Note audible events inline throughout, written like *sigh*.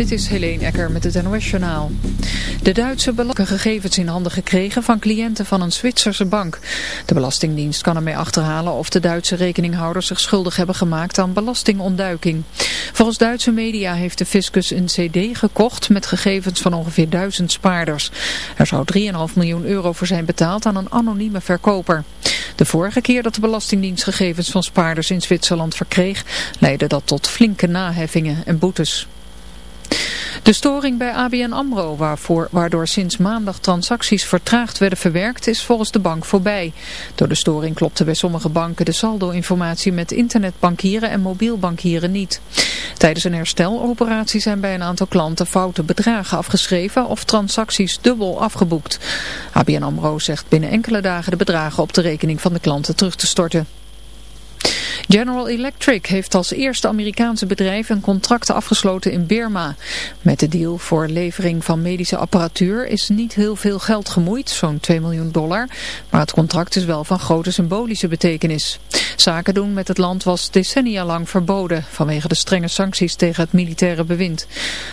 Dit is Helene Ecker met het NOS-journaal. De Duitse belasting gegevens in handen gekregen van cliënten van een Zwitserse bank. De Belastingdienst kan ermee achterhalen of de Duitse rekeninghouders zich schuldig hebben gemaakt aan belastingontduiking. Volgens Duitse media heeft de fiscus een cd gekocht met gegevens van ongeveer duizend spaarders. Er zou 3,5 miljoen euro voor zijn betaald aan een anonieme verkoper. De vorige keer dat de Belastingdienst gegevens van spaarders in Zwitserland verkreeg, leidde dat tot flinke naheffingen en boetes. De storing bij ABN AMRO, waarvoor, waardoor sinds maandag transacties vertraagd werden verwerkt, is volgens de bank voorbij. Door de storing klopte bij sommige banken de saldo-informatie met internetbankieren en mobiel bankieren niet. Tijdens een hersteloperatie zijn bij een aantal klanten foute bedragen afgeschreven of transacties dubbel afgeboekt. ABN AMRO zegt binnen enkele dagen de bedragen op de rekening van de klanten terug te storten. General Electric heeft als eerste Amerikaanse bedrijf een contract afgesloten in Birma. Met de deal voor levering van medische apparatuur is niet heel veel geld gemoeid, zo'n 2 miljoen dollar. Maar het contract is wel van grote symbolische betekenis. Zaken doen met het land was decennia lang verboden vanwege de strenge sancties tegen het militaire bewind.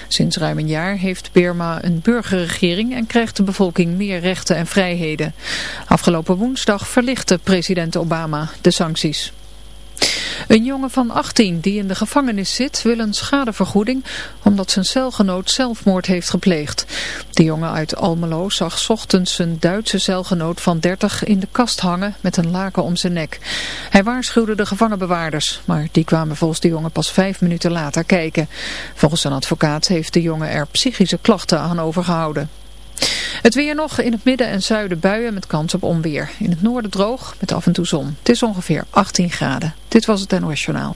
Sinds ruim een jaar heeft Birma een burgerregering en krijgt de bevolking meer rechten en vrijheden. Afgelopen woensdag verlichtte president Obama de sancties. Een jongen van 18 die in de gevangenis zit wil een schadevergoeding omdat zijn celgenoot zelfmoord heeft gepleegd. De jongen uit Almelo zag ochtends zijn Duitse celgenoot van 30 in de kast hangen met een laken om zijn nek. Hij waarschuwde de gevangenbewaarders, maar die kwamen volgens de jongen pas vijf minuten later kijken. Volgens zijn advocaat heeft de jongen er psychische klachten aan overgehouden. Het weer nog in het midden en zuiden buien met kans op onweer. In het noorden droog met af en toe zon. Het is ongeveer 18 graden. Dit was het NOS Journaal.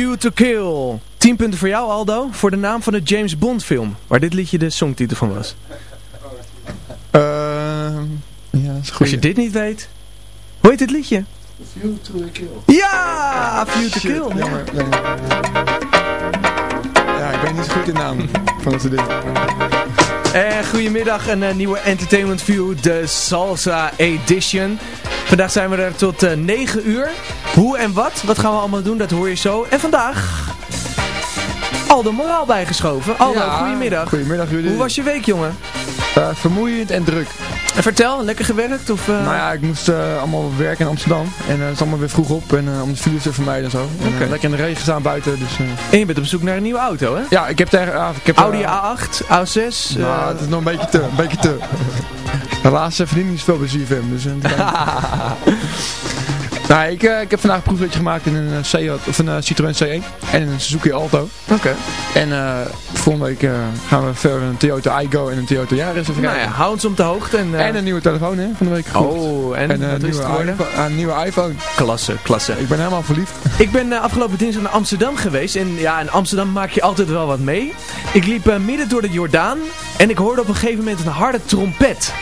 View to Kill. 10 punten voor jou Aldo, voor de naam van de James Bond film, waar dit liedje de songtitel van was. Eh, ja, dat is goed. Als je dit niet weet, hoe heet het liedje? View to the kill. Ja, View to Shit, Kill. Jammer, jammer. Ja, ik ben niet zo goed in naam van het ding. En goedemiddag, een eh, nieuwe Entertainment View, de Salsa Edition. Vandaag zijn we er tot eh 9 uur. Hoe en wat, wat gaan we allemaal doen, dat hoor je zo. En vandaag, Aldo Moraal bijgeschoven. Aldo, Ja, goedemiddag. Goedemiddag jullie. Hoe was je week, jongen? Eh, vermoeiend en druk. En vertel, lekker gewerkt? Of, eh, Nou ja, ik moest allemaal werken in Amsterdam. En het is allemaal weer vroeg op. En om de files te vermijden en zo. En, Oké. lekker in de regen staan buiten. Dus, En je bent op zoek naar een nieuwe auto, hè? ja, ik heb daar... ah, ik heb, Audi eh, A8, A6. Nou, het is nog een beetje te. Een beetje te. *laughs* Laatste verdient niet zoveel bij ZFM. Dus, eh, *laughs* nou, ik, eh, ik heb vandaag een proefritje gemaakt in een, eh, Seat, of een eh, Citroën C1 en een Suzuki Alto. Oké. En volgende week gaan we verder een Toyota Igo en een Toyota Yaris even Nou ja, hou ons op de hoogte. En, En een nieuwe telefoon hè, van de week. Oh, en, een nieuwe, iPhone, een nieuwe iPhone. Klasse, klasse. Ik ben helemaal verliefd. *laughs* Ik ben afgelopen dinsdag naar Amsterdam geweest. En ja, in Amsterdam maak je altijd wel wat mee. Ik liep midden door de Jordaan. En ik hoorde op een gegeven moment een harde trompet.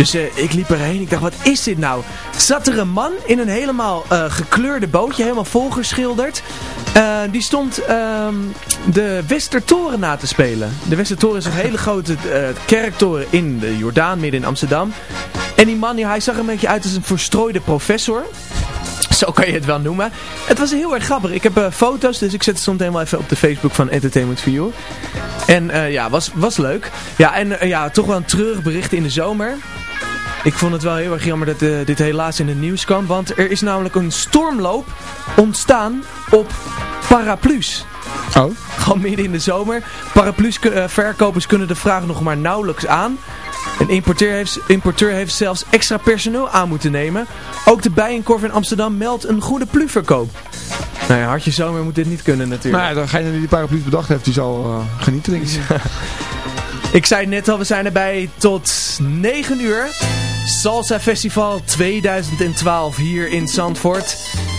Dus eh, ik liep erheen. Ik dacht, wat is dit nou? Zat er een man in een helemaal eh, gekleurde bootje. Helemaal volgeschilderd. Eh, die stond ehm, de Westertoren na te spelen. De Westertoren is een hele grote kerktoren in de Jordaan, midden in Amsterdam. En die man, hij zag er een beetje uit als een verstrooide professor. Zo kan je het wel noemen. Het was heel erg grappig. Ik heb eh, foto's, dus ik zet het soms helemaal even op de Facebook van Entertainment View. En eh, ja, was, was leuk. Ja, en eh, ja, toch wel een treurig bericht in de zomer. Ik vond het wel heel erg jammer dat dit helaas in het nieuws kwam. Want er is namelijk een stormloop ontstaan op paraplu's. Oh. Gewoon midden in de zomer. Paraplu's verkopers kunnen de vraag nog maar nauwelijks aan. Een importeur heeft, importeur heeft zelfs extra personeel aan moeten nemen. Ook de Bijenkorf in Amsterdam meldt een goede pluverkoop. Nou ja, hartje zomer moet dit niet kunnen natuurlijk. Nou ja, degene die die paraplu's bedacht heeft, die zal eh, genieten denk ik. Ik zei net al, we zijn erbij tot 9 uur. Salsa Festival 2012 hier in Zandvoort.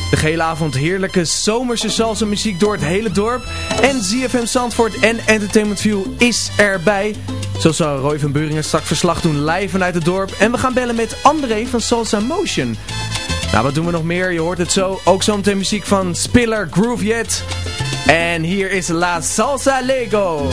De gehele avond heerlijke zomerse salsa muziek door het hele dorp. En ZFM Zandvoort en Entertainment View is erbij. Zo zal Roy van Beuringen straks verslag doen live vanuit het dorp. En we gaan bellen met André van Salsa Motion. Nou, wat doen we nog meer? Je hoort het zo. Ook zometeen muziek van Spiller Groove Yet. En hier is La Salsa Lego.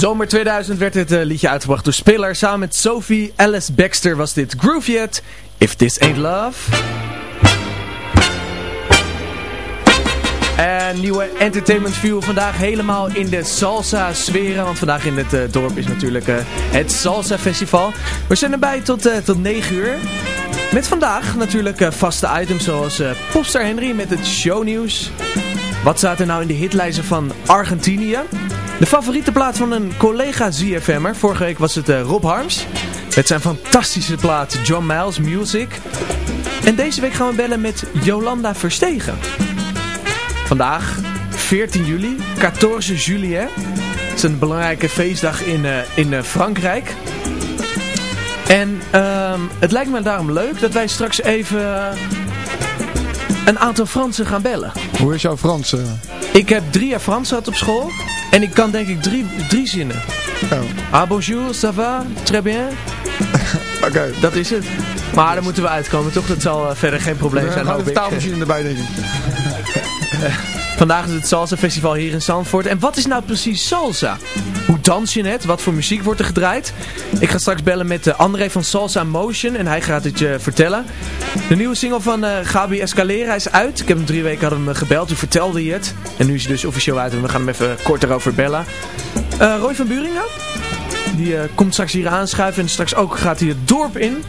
Zomer 2000 werd dit eh, liedje uitgebracht door Spiller. Samen met Sophie Alice Baxter was dit Groove Yet, If This Ain't Love. En nieuwe Entertainment View vandaag helemaal in de salsa sferen. Want vandaag in het eh, dorp is natuurlijk eh, het Salsa Festival. We zijn erbij tot, tot 9 uur. Met vandaag natuurlijk vaste items zoals Popstar Henry met het shownieuws. Wat staat er nou in de hitlijsten van Argentinië? De favoriete plaat van een collega ZFM'er. Vorige week was het eh, Rob Harms. Met zijn fantastische plaat John Miles Music. En deze week gaan we bellen met Jolanda Verstegen. Vandaag, 14 juli, 14 juli. Het is een belangrijke feestdag in, eh, in eh, Frankrijk. En ehm, het lijkt me daarom leuk dat wij straks even een aantal Fransen gaan bellen. Hoe is jouw Frans? eh? Ik heb drie jaar Frans gehad op school. En ik kan denk ik drie, drie zinnen. Oh, Ah bonjour, ça va, très bien. *laughs* Oké. Dat is het. Maar daar moeten we uitkomen, toch? Dat zal eh, verder geen probleem We zijn, hoop ik. vertaalmachine erbij, denk ik. Vandaag is het Salsa Festival hier in Zandvoort. En wat is nou precies salsa? Hoe dans je het? Wat voor muziek wordt er gedraaid? Ik ga straks bellen met uh, André van Salsa Motion en hij gaat het je vertellen. De nieuwe single van eh, Gabi Escalera is uit. Ik heb hem drie weken hadden hem gebeld, toen vertelde hij het. En nu is hij dus officieel uit en we gaan hem even kort erover bellen. Eh, Roy van Buringen, die eh, komt straks hier aanschuiven en straks ook gaat hij het dorp in.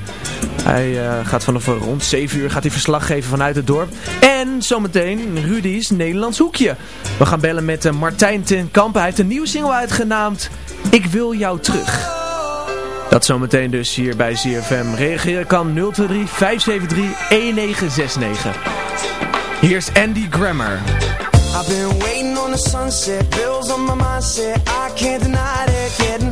Hij eh, gaat vanaf rond 7 uur gaat hij verslag geven vanuit het dorp. En zometeen Rudy's Nederlands Hoekje. We gaan bellen met eh, Martijn ten Kampen. Hij heeft een nieuwe single uitgenaamd Ik wil jou terug. Dat zometeen dus hier bij ZFM. Reageren kan 023 573 1969. Hier is Andy Grammer. I've been waiting on the sunset, bills on my mindset. I can't deny it, getting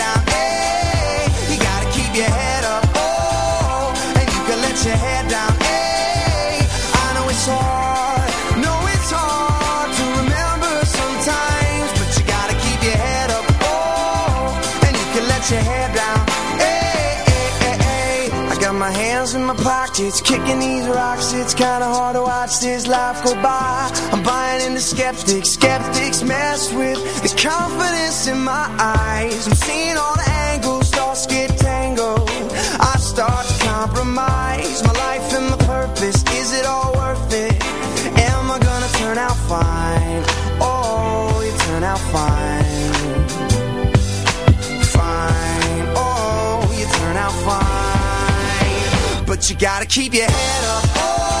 pockets, kicking these rocks. It's kinda hard to watch this life go by. I'm buying into skeptics, skeptics mess with the confidence in my eyes. I'm seeing all the angles, thoughts get you gotta keep your head up.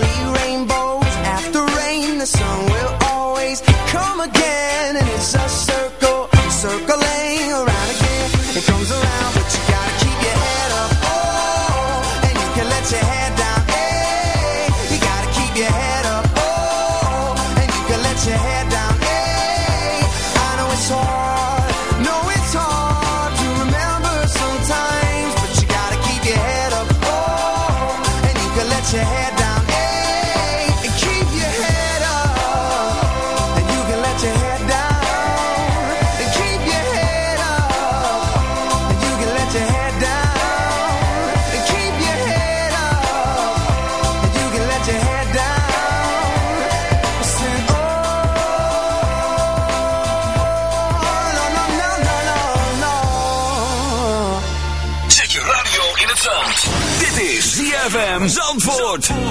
ZFM Zandvoort.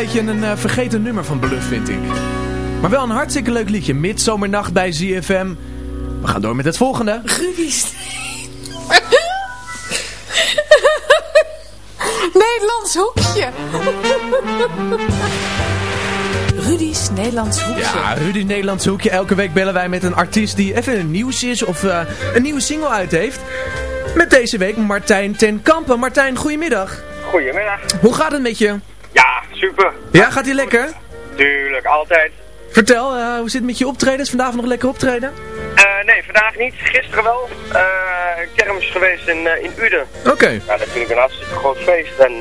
Beetje een eh, vergeten nummer van Bluff, vind ik. Maar wel een hartstikke leuk liedje. Midzomernacht bij ZFM. We gaan door met het volgende. *laughs* Nederlands hoekje. Rudy's Nederlands hoekje. Ja, Rudy Nederlands hoekje. Elke week bellen wij met een artiest die even een nieuws is of eh, een nieuwe single uit heeft. Met deze week Martijn ten Kampen. Martijn, goedemiddag. Goedemiddag. Hoe gaat het met je? Ja, super. Ja, gaat ie lekker? Tuurlijk, altijd. Vertel, eh, hoe zit het met je optredens? Vandaag nog lekker optreden? Eh, nee, vandaag niet. Gisteren wel. Eh kermis geweest in, eh, in Uden. Oké. Ja, natuurlijk een hartstikke groot feest. En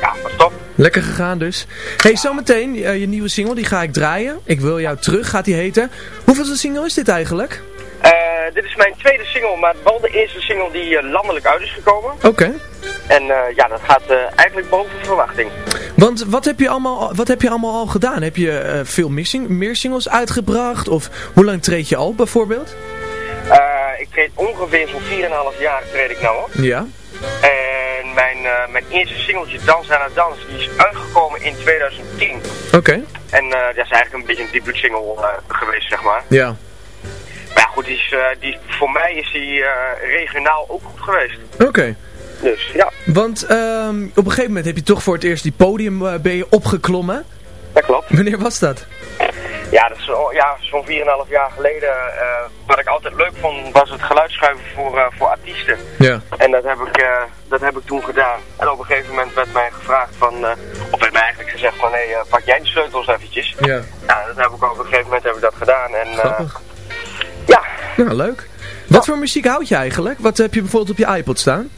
ja, was top. Lekker gegaan dus. hey, zometeen je nieuwe single, die ga ik draaien. Ik wil jou terug, gaat die heten. Hoeveelste single is dit eigenlijk? Dit is mijn tweede single, maar wel de eerste single die landelijk uit is gekomen. Oké. En ja, dat gaat eigenlijk boven verwachting. Want wat heb je allemaal, wat heb je allemaal al gedaan? Heb je eh, veel meer, sing- meer singles uitgebracht? Of hoe lang treed je al bijvoorbeeld? Eh, ik treed ongeveer zo'n 4,5 jaar treed ik nou op. Ja. En mijn, eh, mijn eerste singeltje Dans aan het Dans, die is uitgekomen in 2010. Oké. En dat is eigenlijk een beetje een debuutsingle eh geweest, zeg maar. Ja. Maar ja, goed, die is, die, voor mij is die regionaal ook goed geweest. Oké. Dus ja, Want ehm, op een gegeven moment heb je toch voor het eerst die podium ben je opgeklommen. dat klopt. Wanneer was dat? Ja, dat is zo- ja, zo'n 4,5 jaar geleden. eh, wat ik altijd leuk vond, was het geluidsschuiven voor, eh, voor artiesten. Ja. En dat heb, ik, dat heb ik toen gedaan. En op een gegeven moment werd mij gevraagd van, of werd mij eigenlijk gezegd van, hé, hey, pak jij de sleutels eventjes. Ja. Ja, dat heb ik op een gegeven moment heb ik dat gedaan. En, ja, Nou, leuk. Wat voor muziek houd je eigenlijk? Wat heb je bijvoorbeeld op je iPod staan?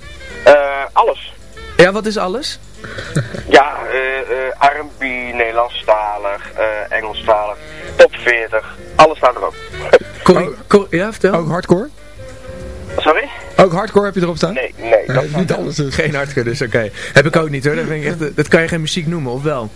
Ja, wat is alles? *laughs* Ja, eh eh R&B, Nederlandstalig, eh Engelstalig, top 40, alles staat erop. Corrie, Cor- ja, vertel. Ook hardcore? Sorry? Ook hardcore heb je erop staan? Nee, nee. dat niet alles dus. Geen hardcore dus, oké. Heb ik ook niet hoor. Dat, vind ik echt, dat kan je geen muziek noemen, of wel?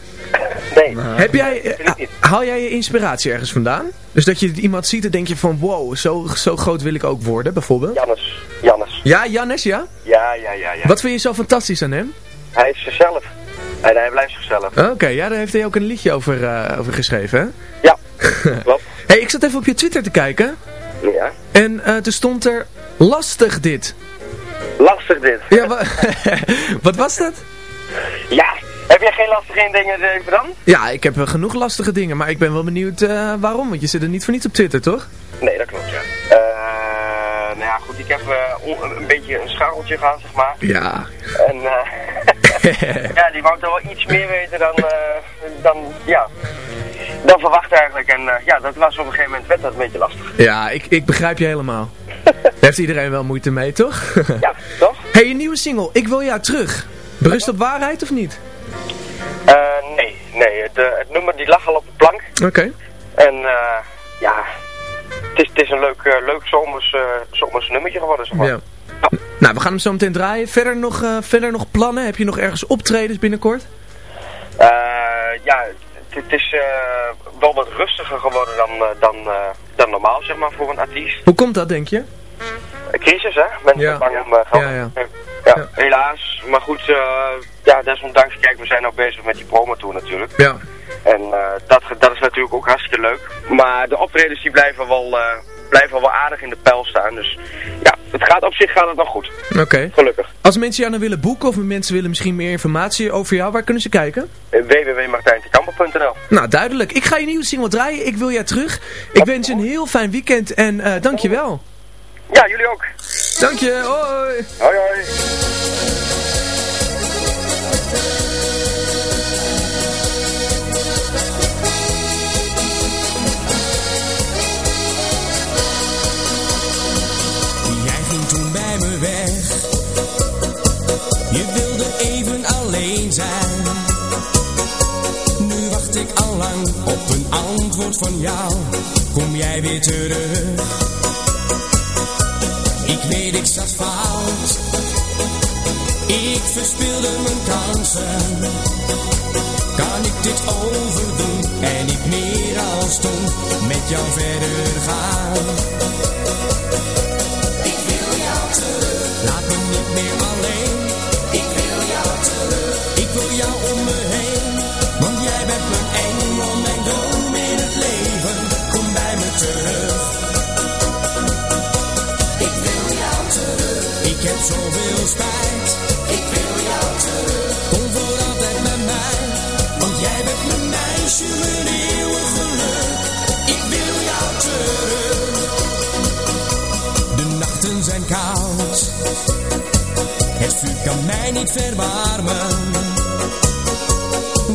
Nee. Heb jij, haal jij je inspiratie ergens vandaan? Dus dat je iemand ziet en denk je van wow, zo, zo groot wil ik ook worden, bijvoorbeeld? Jannes. Jannes. Ja, Jannes, ja? Ja, ja, ja, ja. Wat vind je zo fantastisch aan hem? Hij is zichzelf. En hij blijft zichzelf. Oké, ja, daar heeft hij ook een liedje over, eh, over geschreven, hè? Ja, *laughs* klopt. hey, ik zat even op je Twitter te kijken. Ja. En eh toen stond er, lastig dit. Lastig dit. Ja, wa- *laughs* wat was dat? Ja. Heb jij geen lastige dingen dan? Ja, ik heb genoeg lastige dingen, maar ik ben wel benieuwd eh, waarom. Want je zit er niet voor niets op Twitter, toch? Nee, dat klopt, ja. Eh, nou ja, goed, ik heb eh, een beetje een scharreltje gehad, zeg maar. Ja. En eh, *laughs* ja, die wou toch wel iets meer weten dan, eh, dan, ja, dan verwacht eigenlijk. En eh, ja, dat was op een gegeven moment werd dat een beetje lastig. Ja, ik, ik begrijp je helemaal. Daar heeft iedereen wel moeite mee, toch? Ja, toch? hey, je nieuwe single, Ik wil jou terug. Berust op waarheid of niet? Eh, nee, nee, het, eh, het nummer die lag al op de plank. Oké. En eh, ja, het is, het is een leuk, leuk zomers, zomers nummertje geworden, zeg maar. Ja. Nou, we gaan hem zo meteen draaien. Verder nog, verder nog plannen? Heb je nog ergens optredens binnenkort? Ja, het, is eh, wel wat rustiger geworden dan, eh, dan, eh, dan normaal, zeg maar, voor een artiest. Hoe komt dat, denk je? crisis, hè? Mensen Ja. bang om geld. Ja, ja. Ja, helaas. Maar goed, ja, desondanks, kijk, we zijn ook bezig met die promo tour natuurlijk. Ja. En dat, dat is natuurlijk ook hartstikke leuk. Maar de optredens die blijven wel, blijven wel aardig in de pijl staan. Dus ja, het gaat op zich gaat het nog goed. Oké. Gelukkig. Als mensen jou nou willen boeken of mensen willen misschien meer informatie over jou, waar kunnen ze kijken? Uh, Nou, duidelijk. Ik ga je nieuwe single draaien. Ik wil jij terug. Ik wens je een heel fijn weekend en eh dankjewel. Ja, jullie ook. Dank je. Hoi. Hoi hoi. Op een antwoord van jou. Kom jij weer terug? Ik weet ik zat fout. Ik verspilde mijn kansen. Kan ik dit overdoen en niet meer als toen met jou verder gaan? Ik wil jou terug. Laat me niet meer kan mij niet verwarmen.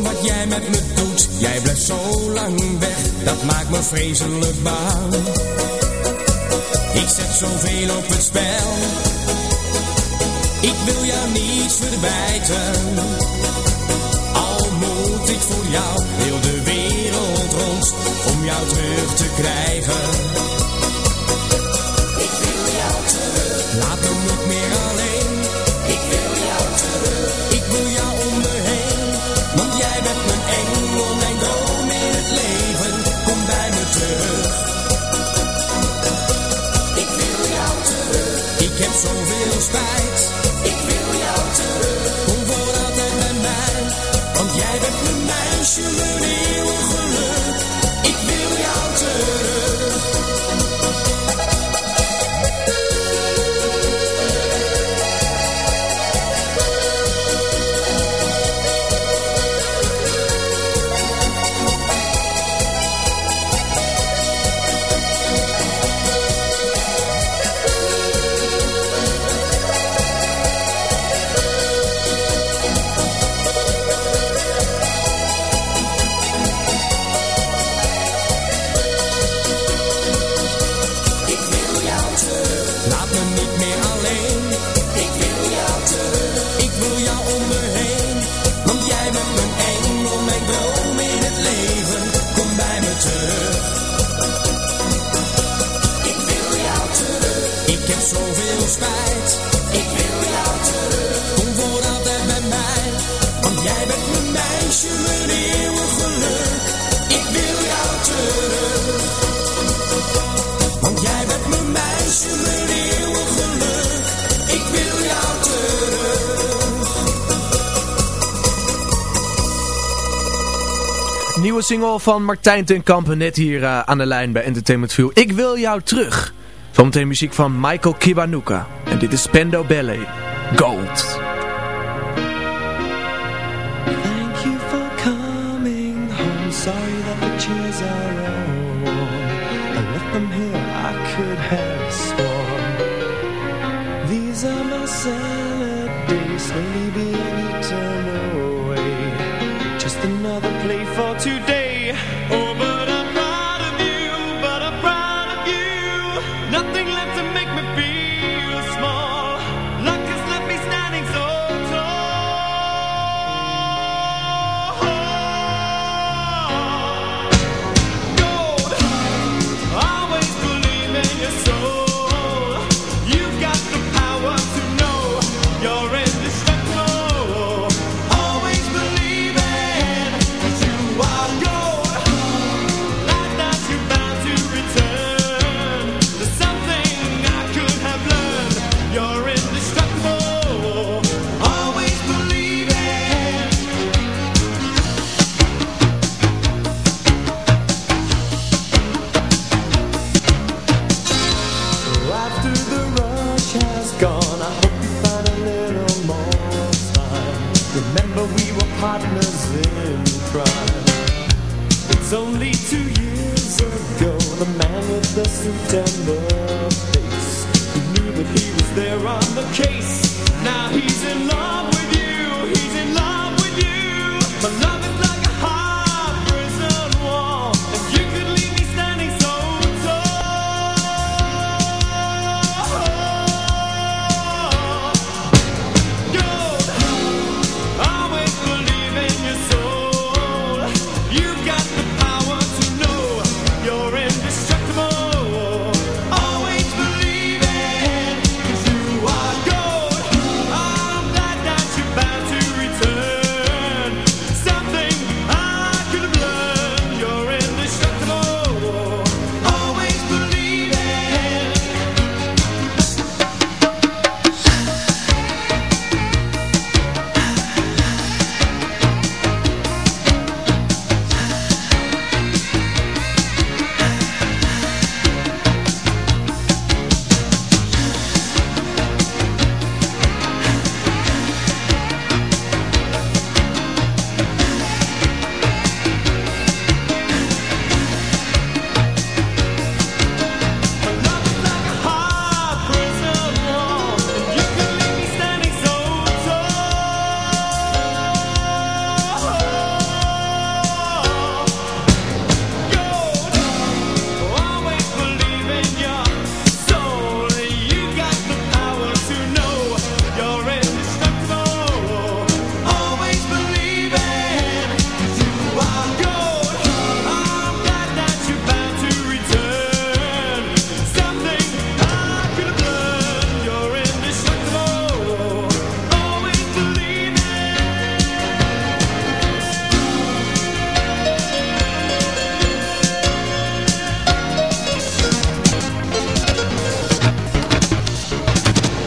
Wat jij met me doet, jij blijft zo lang weg. Dat maakt me vreselijk bang. Ik zet zoveel op het spel. Ik wil jou niets verwijten. Al moet ik voor jou heel de wereld rond om jou terug te krijgen. Ik wil jou terug. Laat me niet meer alleen. Zoveel spijt. Nieuwe single van Martijn ten Kampen net hier eh, aan de lijn bij Entertainment View. Ik wil jou terug. Zometeen muziek van Michael Kiwanuka. En dit is Pendo Ballet. Gold. Only two years ago, the man with the suit and the face. Who knew that he was there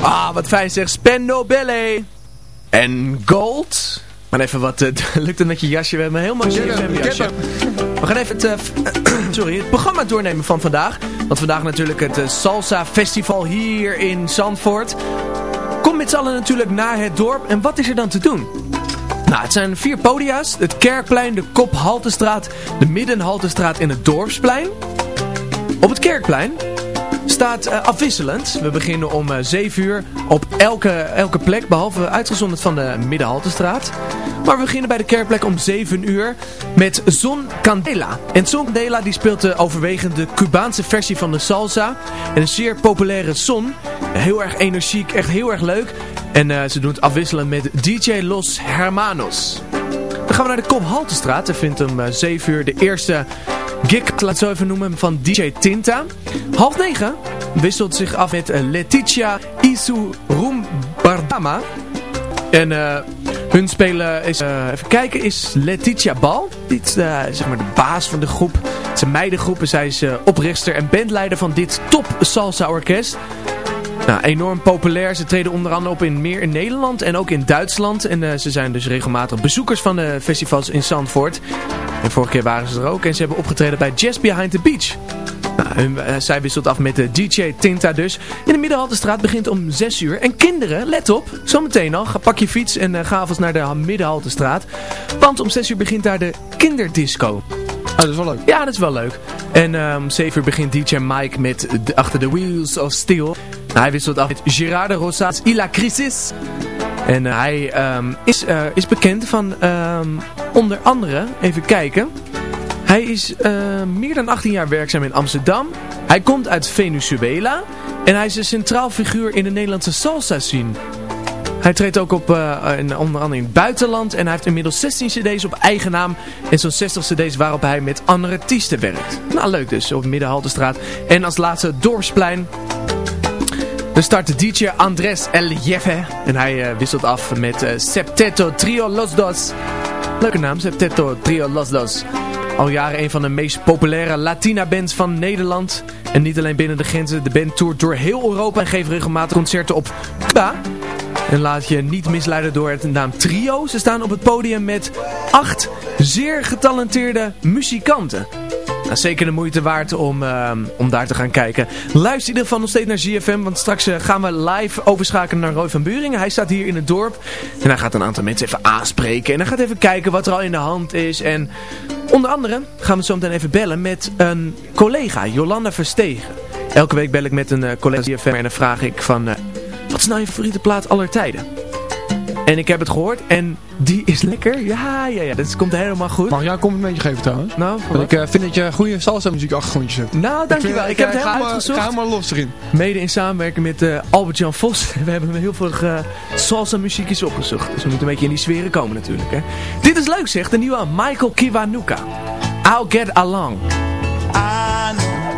Ah, wat fijn zeg. Spendo Belle. En Gold. Maar even wat, eh, *laughs* lukt het met je jasje? We hebben een heel mooi Ik heb hem, CFM ik jasje. We gaan even het, eh, *clears throat* sorry, het programma doornemen van vandaag. Want vandaag natuurlijk het eh, Salsa Festival hier in Zandvoort. Kom met z'n allen natuurlijk naar het dorp. En wat is er dan te doen? Nou, het zijn vier podia's. Het Kerkplein, de Kophaltestraat, de Middenhaltestraat en het Dorpsplein. Op het Kerkplein staat eh, afwisselend. We beginnen om eh 7 uur op elke, elke plek, behalve uitgezonderd van de Middenhaltestraat. Maar we beginnen bij de kerkplek om 7 uur met Zon Candela. En Zon Candela die speelt de overwegende Cubaanse versie van de salsa. En een zeer populaire son. Heel erg energiek, echt heel erg leuk. En eh, ze doen het afwisselend met DJ Los Hermanos. Dan gaan we naar de Kophaltestraat. Daar vindt om eh, 7 uur de eerste gig, laat zo even noemen, van DJ Tinta. Half 9 wisselt zich af met eh, Letitia Isu Rumbardama. En eh, hun spelen is, eh, even kijken, is Letitia Bal. Dit is zeg maar de baas van de groep. Het is een meidengroep en zij is oprichter en bandleider van dit top salsa orkest. Nou, enorm populair. Ze treden onder andere op in meer in Nederland en ook in Duitsland. En ze zijn dus regelmatig bezoekers van de festivals in Zandvoort. En vorige keer waren ze er ook. En ze hebben opgetreden bij Jazz Behind the Beach. Nou, hun, eh, zij wisselt af met de DJ Tinta dus. In de Middenhaltestraat begint om 6 uur. En kinderen, let op, zometeen al. Ga pak je fiets en eh, ga alvast naar de Middenhaltestraat. Want om 6 uur begint daar de kinderdisco. Oh, dat is wel leuk. Ja, dat is wel leuk. En om 7 uur begint DJ Mike met de, Achter the Wheels of Steel. Nou, hij wisselt af met Gerardo Rosas Ila Crisis. En eh, hij ehm, is, is bekend van ehm, onder andere, even kijken. Hij is eh, meer dan 18 jaar werkzaam in Amsterdam. Hij komt uit Venezuela. En hij is een centraal figuur in de Nederlandse salsa scene. Hij treedt ook op, eh, in, onder andere in het buitenland. En hij heeft inmiddels 16 cd's op eigen naam. En zo'n 60 cd's waarop hij met andere artiesten werkt. Nou, leuk dus. Op Middenhaltestraat. En als laatste Dorpsplein. Dan start DJ Andres El Jefe. En hij eh, wisselt af met Septeto Trio Los Dos. Leuke naam, Septeto Trio Los Dos. Al jaren een van de meest populaire Latina bands van Nederland. En niet alleen binnen de grenzen. De band toert door heel Europa en geeft regelmatig concerten op Cuba. En laat je niet misleiden door het naam trio. Ze staan op het podium met acht zeer getalenteerde muzikanten. Nou, zeker de moeite waard om, ehm, om daar te gaan kijken. Luister in ieder geval nog steeds naar ZFM, want straks eh, gaan we live overschakelen naar Roy van Buringen. Hij staat hier in het dorp en hij gaat een aantal mensen even aanspreken. En hij gaat even kijken wat er al in de hand is. En onder andere gaan we zo meteen even bellen met een collega, Jolanda Verstegen. Elke week bel ik met een eh, collega ZFM en dan vraag ik van, eh, wat is nou je favoriete plaat aller tijden? En ik heb het gehoord en die is lekker. Ja, ja, ja. Dat komt helemaal goed. Mag ik jou een complimentje geven trouwens? Nou, Want ik eh, vind dat je goede salsa muziek achtergrondjes hebt. Nou, dankjewel. Ik, heb het ga helemaal uitgezocht. ga helemaal los erin. Mede in samenwerking met eh, Albert-Jan Vos. *laughs* We hebben heel veel eh, salsa muziekjes opgezocht. Dus we moeten een beetje in die sferen komen natuurlijk. Hè. Dit is leuk zeg, de nieuwe Michael Kiwanuka. I'll Get Along. I know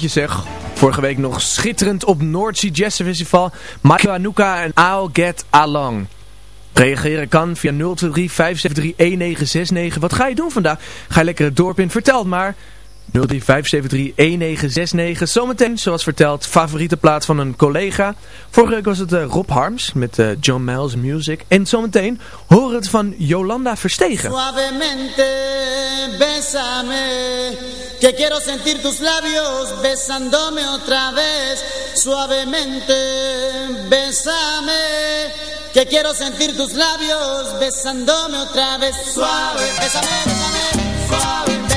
zeg. Vorige week nog schitterend op Noordzee Jazz Festival. Michael Anuka en I'll Get Along. Reageren kan via 023 573 1969. Wat ga je doen vandaag? Ga je lekker het dorp in? Vertel het maar. 023 573 1969. Zometeen, zoals verteld, favoriete plaats van een collega. Vorige week was het eh, Rob Harms met eh, John Miles Music. En zometeen horen het van Jolanda Verstegen. Suavemente, bésame, que quiero sentir tus labios besándome otra vez. Suavemente, bésame, que quiero sentir tus labios besándome otra vez. Suave, bésame, bésame, suave,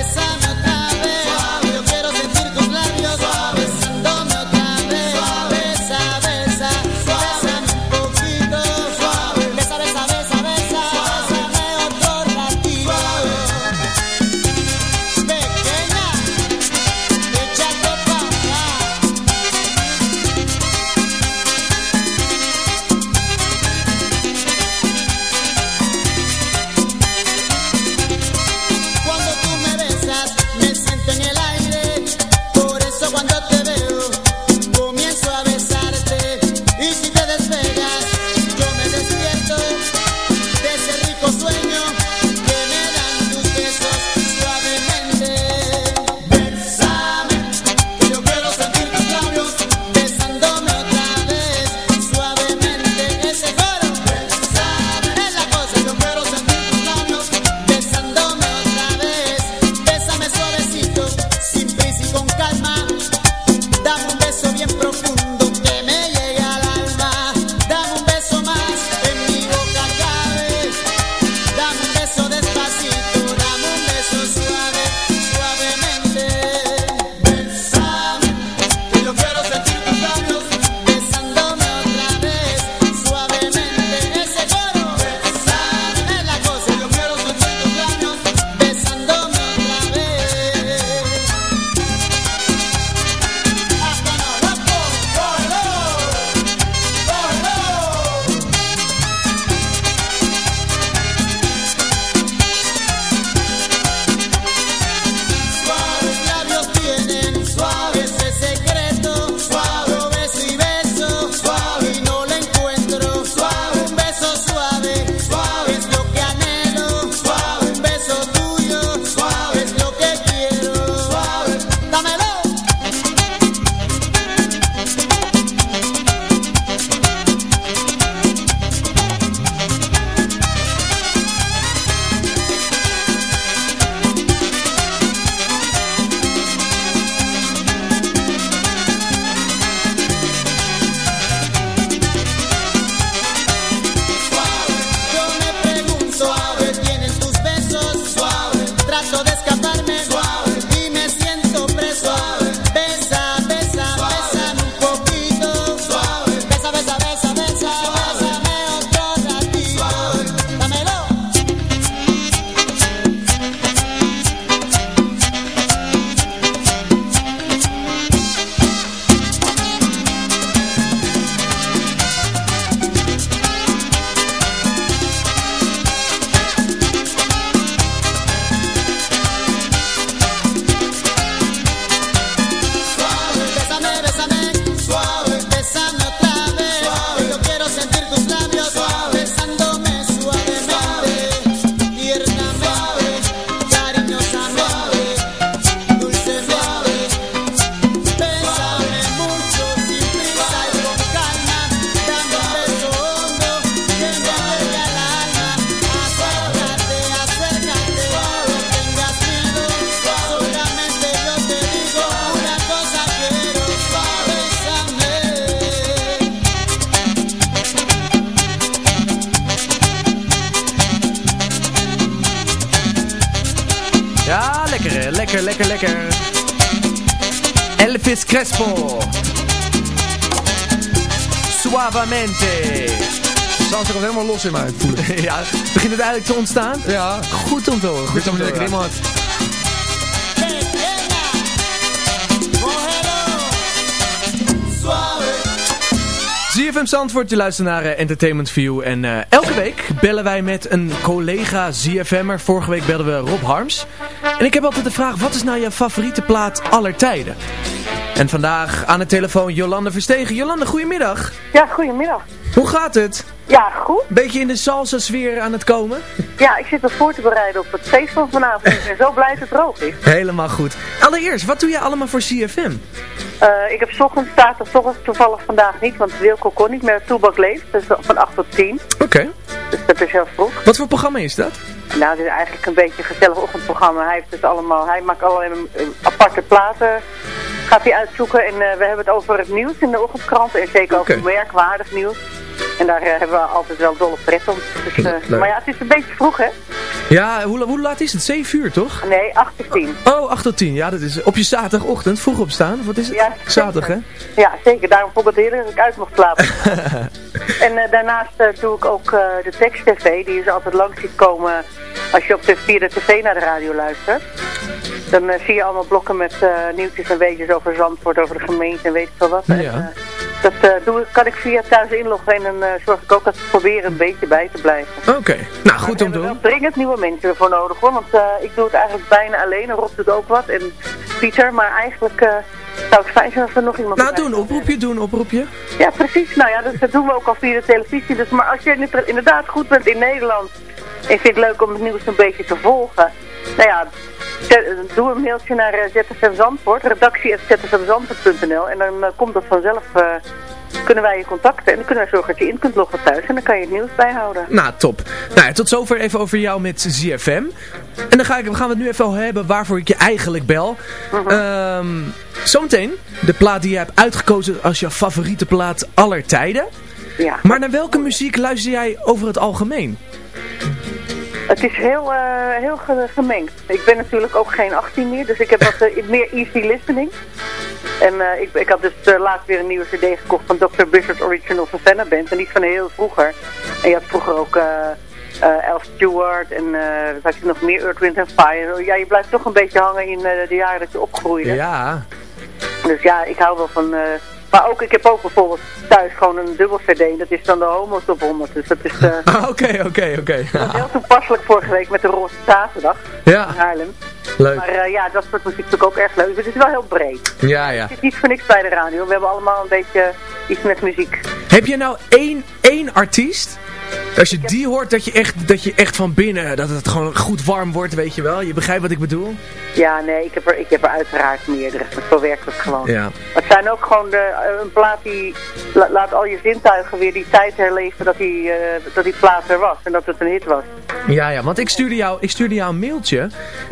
Helemaal in mij, *laughs* ja, begint het eigenlijk te ontstaan? Ja. Goed om te horen. Goed om te horen. iemand. ZFM Zandvoort, je luistert naar eh, Entertainment View. En eh, elke week bellen wij met een collega ZFM'er. Vorige week belden we Rob Harms. En ik heb altijd de vraag, wat is nou je favoriete plaat aller tijden? En vandaag aan de telefoon Jolande Verstegen. Jolande, goedemiddag. Ja, goedemiddag. Hoe gaat het? Ja, goed. Beetje in de salsa sfeer aan het komen? Ja, ik zit me voor te bereiden op het feest van vanavond. Ik ben zo blij dat het droog is. Helemaal goed. Allereerst, wat doe je allemaal voor CFM? Eh, ik heb 's ochtends staat of toch toevallig vandaag niet, want Wilco kon niet meer. Toebak leeft, dus van 8 tot 10. Oké. Dus dat is heel vroeg. Wat voor programma is dat? Nou, het is eigenlijk een beetje een gezellig ochtendprogramma. Hij, heeft dus allemaal, hij maakt allerlei eh, aparte platen, gaat hij uitzoeken. En eh, we hebben het over het nieuws in de ochtendkranten en zeker Oké. over merkwaardig nieuws. En daar eh, hebben we altijd wel dolle pret om. Dus, eh, maar ja, het is een beetje vroeg, hè? Ja, hoe, hoe laat is het? 7 uur, toch? Nee, 8 tot 10. Oh, 8 tot 10. Ja, dat is op je zaterdagochtend. Vroeg opstaan. Wat is het? Ja, Zaterdag, hè? Ja, zeker. Daarom vond ik het heerlijk dat ik uit mocht slapen. *laughs* en eh, daarnaast doe ik ook de tekst-tv. Die is altijd langs ziet komen als je op de, via de tv naar de radio luistert. Dan zie je allemaal blokken met nieuwtjes en weetjes over Zandvoort, over de gemeente en weet ik veel wat. Ja. Dat eh, doe ik, kan ik via thuis inloggen en dan eh, zorg ik ook dat ik probeer een beetje bij te blijven. Oké. Nou, goed om te Er doen. zijn dringend nieuwe mensen ervoor nodig hoor, want eh, ik doe het eigenlijk bijna alleen. En Rob doet ook wat en Pieter, maar eigenlijk zou het fijn zijn als er nog iemand Nou, bij doe een oproepje, doe een oproepje. ja, precies. Nou ja, dat, dat doen we ook al via de televisie. Dus, maar als je inderdaad goed bent in Nederland en vindt het leuk om het nieuws een beetje te volgen, nou ja, doe een mailtje naar eh, ZFM Zandvoort, redactie.zfmzandvoort.nl en dan eh, komt dat vanzelf, eh, kunnen wij je contacten en dan kunnen wij zorgen dat je in kunt loggen thuis en dan kan je het nieuws bijhouden. Nou, top. Nou ja, tot zover even over jou met ZFM. En dan ga ik, gaan we het nu even hebben waarvoor ik je eigenlijk bel. Ehm, zometeen de plaat die je hebt uitgekozen als je favoriete plaat aller tijden. Ja. Maar naar welke muziek luister jij over het algemeen? Het is heel, eh, heel ge- gemengd. Ik ben natuurlijk ook geen 18 meer, dus ik heb wat eh, meer easy listening. En eh, ik, ik had dus laatst weer een nieuwe cd gekocht van Dr. Blizzard Original Savannah Band. En die is van heel vroeger. En je had vroeger ook Elf Stewart en eh wat had je nog meer, Earth, Wind Fire. Ja, je blijft toch een beetje hangen in de jaren dat je opgroeide. Ja. Dus ja, ik hou wel van... maar ook, ik heb ook bijvoorbeeld thuis gewoon een dubbel cd. en Dat is dan de Homo Top 100. Dus dat is... eh, *laughs* Ah, Oké, oké, oké. dat was heel toepasselijk vorige week met de Roze Zaterdag Ja. in Haarlem. Leuk. Maar eh, ja, dat soort muziek is natuurlijk ook erg leuk. Het is wel heel breed. Ja, ja. Het is niet voor niks bij de radio. We hebben allemaal een beetje iets met muziek. Heb je nou één, één artiest? Als je die hoort, dat je, echt, dat je echt van binnen, dat het gewoon goed warm wordt, weet je wel? Je begrijpt wat ik bedoel? Ja, nee, ik heb er, ik heb er uiteraard meerdere. Zo werkt het gewoon. Ja. Het zijn ook gewoon de, eh, een plaat die la- laat al je zintuigen weer die tijd herleven dat die, eh, dat die plaat er was. En dat het een hit was. Ja, ja, want ik stuurde jou, ik stuurde jou een mailtje.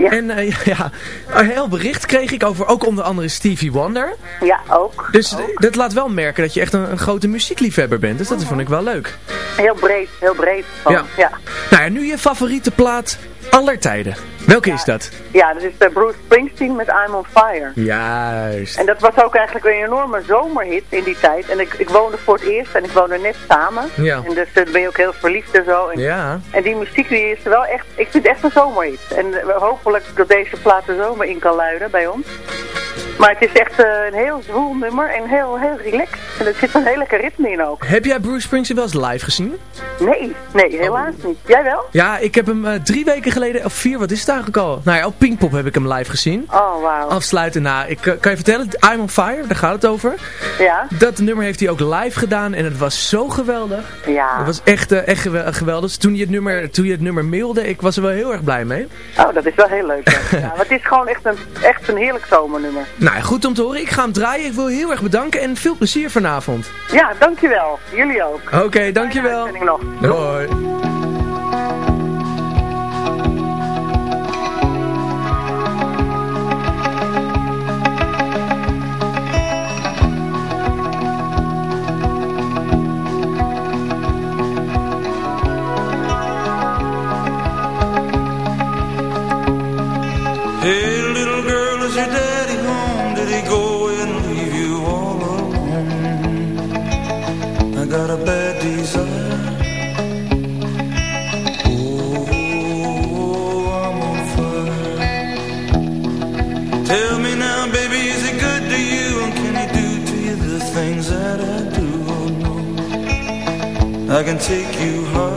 En eh, *laughs* ja, een heel bericht kreeg ik over ook onder andere Stevie Wonder. Ja, ook. Dus dat laat wel merken dat je echt een, een grote muziekliefhebber bent. Dus dat vond ik wel leuk. Heel breed, heel breed. Van, Ja. ja. Nou ja, nu je favoriete plaat aller tijden. Welke is dat? Ja, dat is eh, Bruce Springsteen met I'm on Fire. Juist. En dat was ook eigenlijk een enorme zomerhit in die tijd. En ik, ik woonde voor het eerst en ik woonde net samen. Ja. En dus eh, ben je ook heel verliefd en zo. En, Ja. en die muziek die is wel echt, ik vind het echt een zomerhit. En eh, hopelijk dat deze plaat de zomer in kan luiden bij ons. Maar het is echt eh, een heel zwoel nummer en heel, heel relaxed. En er zit een hele lekker ritme in ook. Heb jij Bruce Springsteen wel eens live gezien? Nee, nee, helaas niet. Jij wel? Ja, ik heb hem eh, drie weken geleden, of vier, wat is het eigenlijk al? Nou ja, op Pinkpop heb ik hem live gezien. Oh, wauw. Afsluiten na, ik eh, kan je vertellen, I'm on Fire, daar gaat het over. Ja? Dat nummer heeft hij ook live gedaan en het was zo geweldig. Ja. Het was echt, echt gewe- geweldig. Dus toen je, het nummer, toen je het nummer mailde, ik was er wel heel erg blij mee. Oh, dat is wel heel leuk. ja, *laughs* maar het is gewoon echt een, echt een heerlijk zomernummer. Nou, goed om te horen. Ik ga hem draaien. Ik wil heel erg bedanken en veel plezier vanavond. Ja, dankjewel. Jullie ook. Oké, dankjewel. Fijne uitzending nog. Hoi. I can take you high.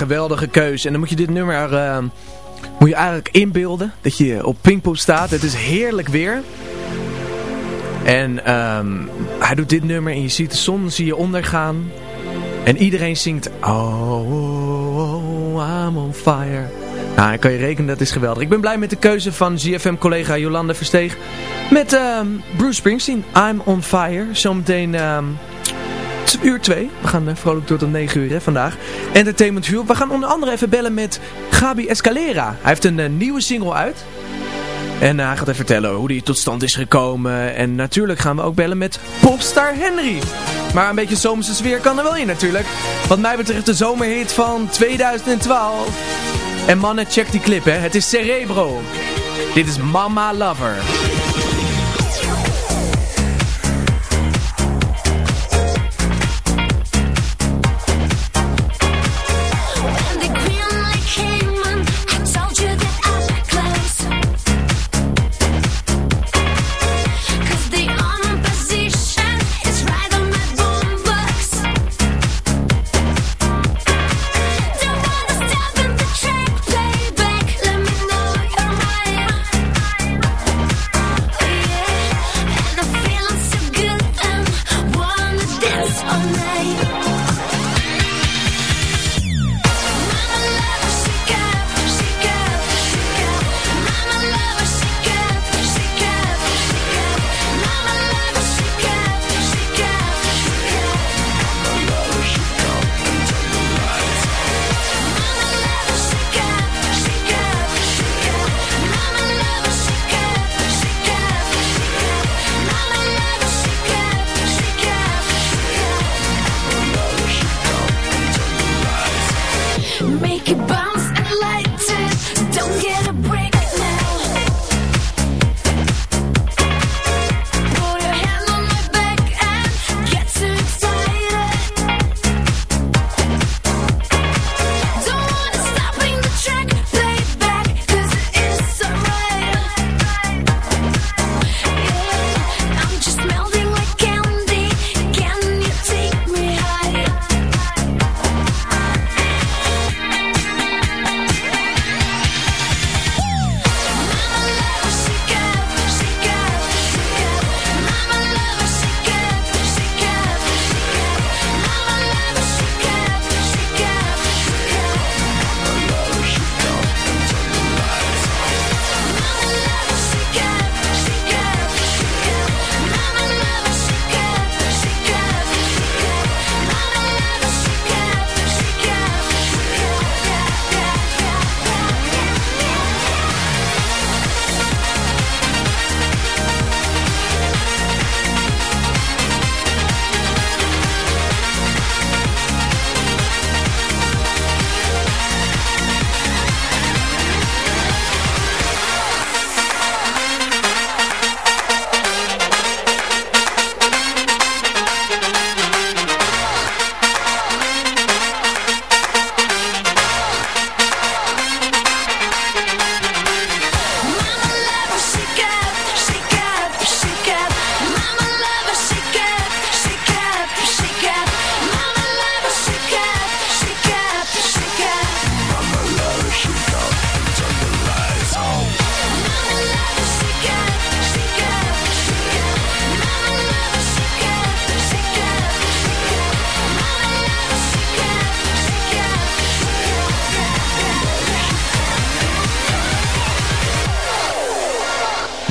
geweldige keuze. En dan moet je dit nummer eh, moet je eigenlijk inbeelden. Dat je op Pinkpop staat. Het is heerlijk weer. En ehm, hij doet dit nummer en je ziet de zon zie je ondergaan. En iedereen zingt Oh, I'm on fire. Nou, dan kan je rekenen, dat is geweldig. Ik ben blij met de keuze van GFM-collega Jolanda Versteeg. Met ehm, Bruce Springsteen, I'm on fire. Zometeen... ehm uur 2. We gaan eh, vrolijk door tot 9 uur hè, vandaag. Entertainment View. We gaan onder andere even bellen met Gabi Escalera. Hij heeft een eh, nieuwe single uit. En eh, hij gaat even vertellen hoe die tot stand is gekomen. En natuurlijk gaan we ook bellen met popstar Henry. Maar een beetje zomerse sfeer kan er wel in natuurlijk. Wat mij betreft de zomerhit van 2012. En mannen, check die clip hè. Het is Cerebro. Dit is Mama Lover.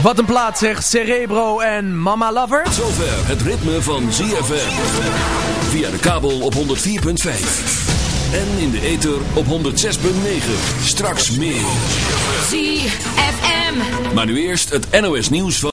Wat een plaat zegt Cerebro en Mama Lover. Zover het ritme van ZFM. Via de kabel op 104.5. En in de ether op 106.9. Straks meer. ZFM. Maar nu eerst het NOS nieuws van...